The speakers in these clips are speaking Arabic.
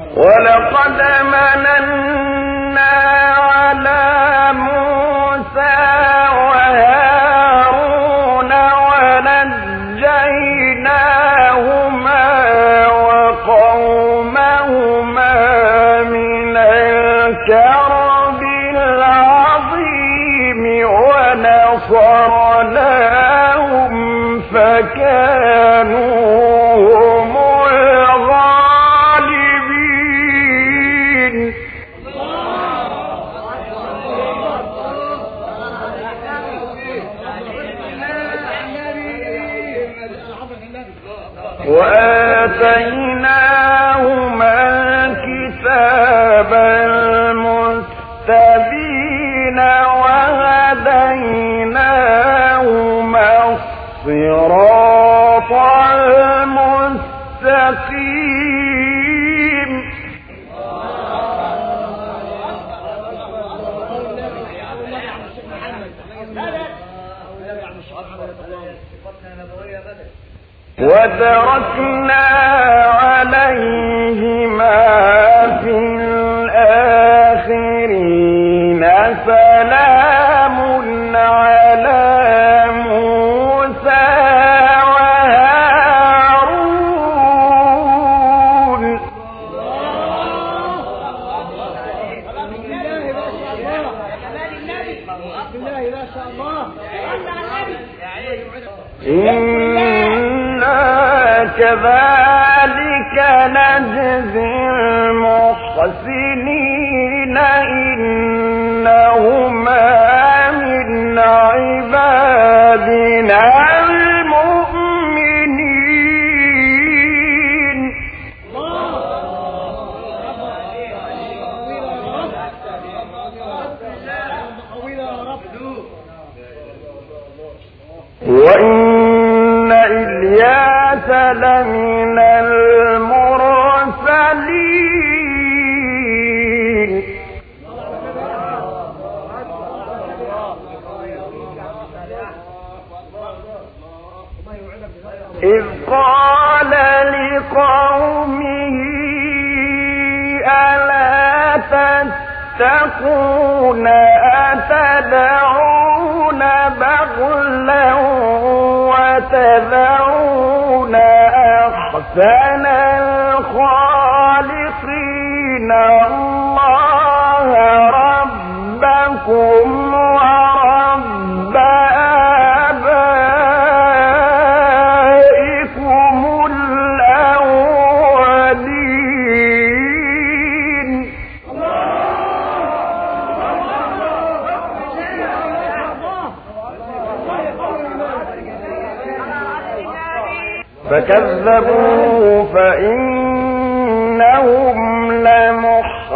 ولقد مننا تبركنا إذ قال لقومه ألا تتقون أتدعون بغلا وتذرون أحسن الخالقين؟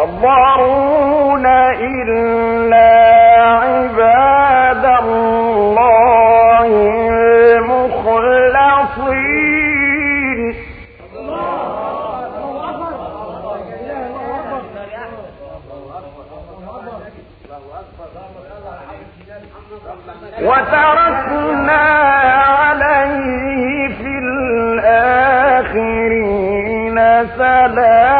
فضرون إلا عباد الله المخلصين. وتركنا عليه في الآخرين سلام.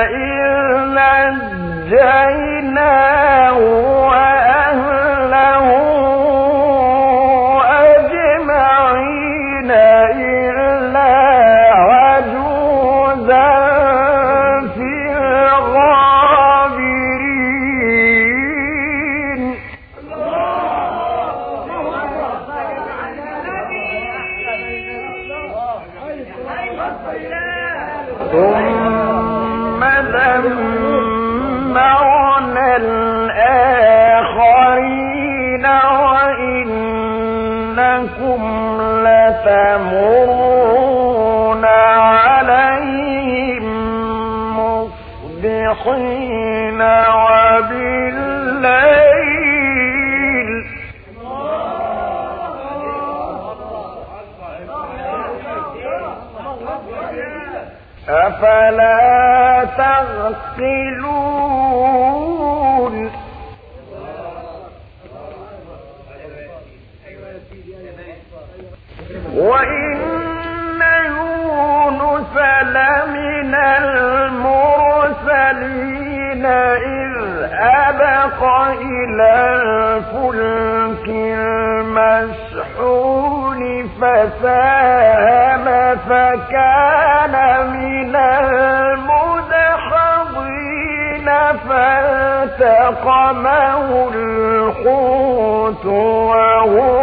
فإن لتمرون عليهم مصبحين وبالليل أفلا تغفلون وإن لمن المرسلين إذ أبق إلى الفلك المشحون فساهم فكان من المدحضين فالتقمه الحوت وهو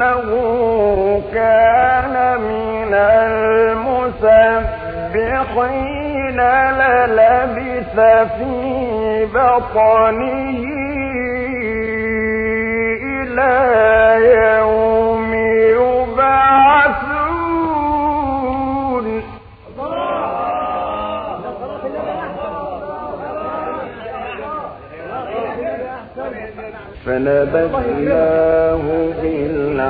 أنه كان من المسبحين للبث في بطنه إلى يوم فنبذناه بالعراء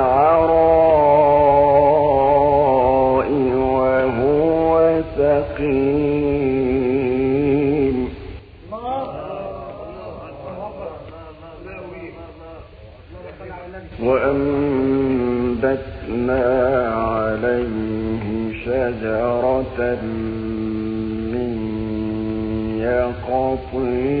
وهو سقيم. وأنبتنا عليه شجرة من يقطين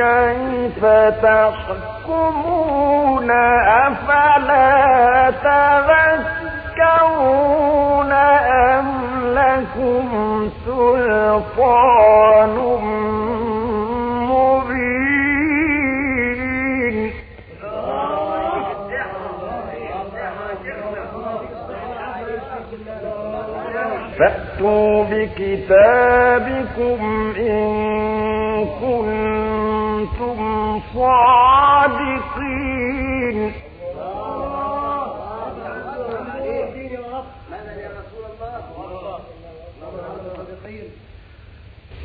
كيف تحكمون أفلا تذكرون أم لكم سلطان مبين؟ فأتوا بكتابكم إن كنتم صادقين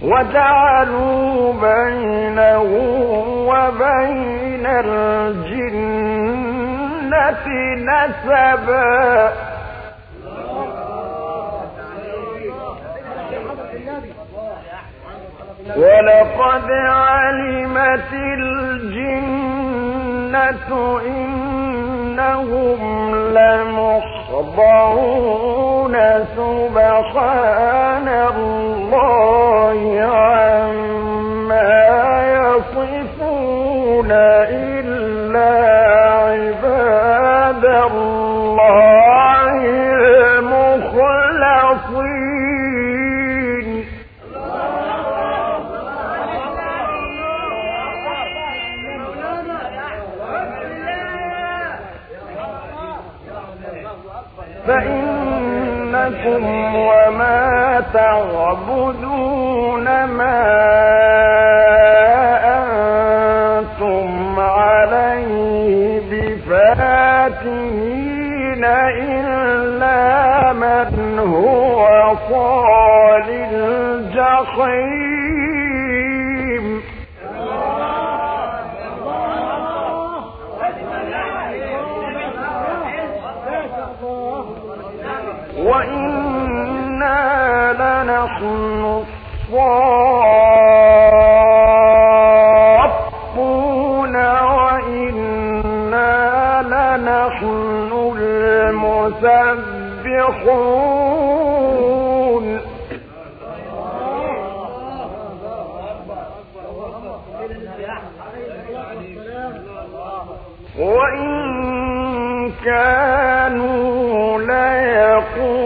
وجعلوا بينه وبين الجنة نسبا. ولقد علمت الجنة إنهم لمحضرون سبحان فإنكم وما تعبدون ما أنتم عليه بفاتنين إلا من هو صال وإنا لنحن الصافون وإنا لنحن المسبحون وإن كانوا ليقولون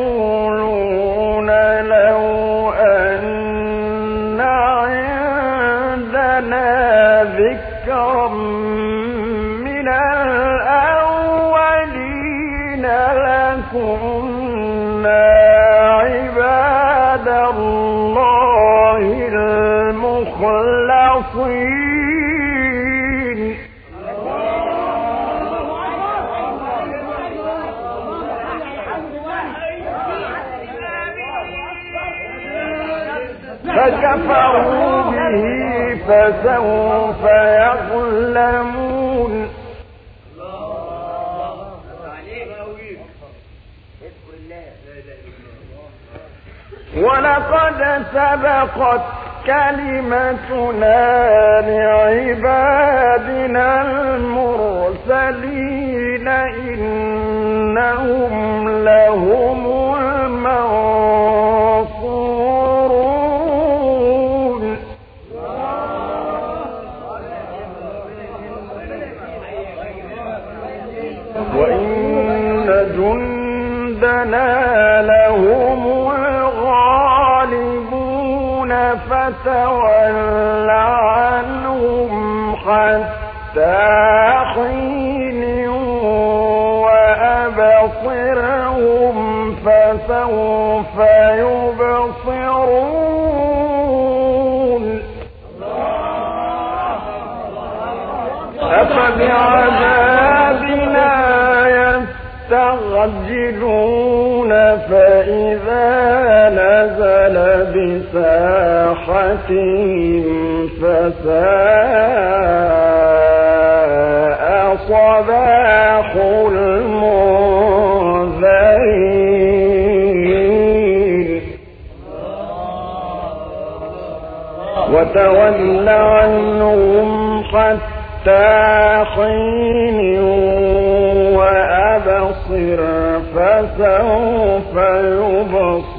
فكفروا به فسوف يظلمون. ولقد سبقت كلمتنا لعبادنا المرسلين إنهم لهم فتول عنهم حتى حين وأبصرهم فسوف يبصرون. أفبعذابنا يستعجلون فإذا نزل بساحتهم فساء صباح المنذرين. وتول عنهم حتى حين وأبصر فسوف يبصرون.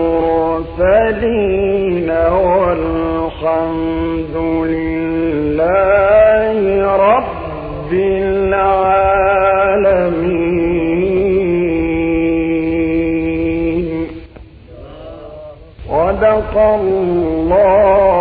الله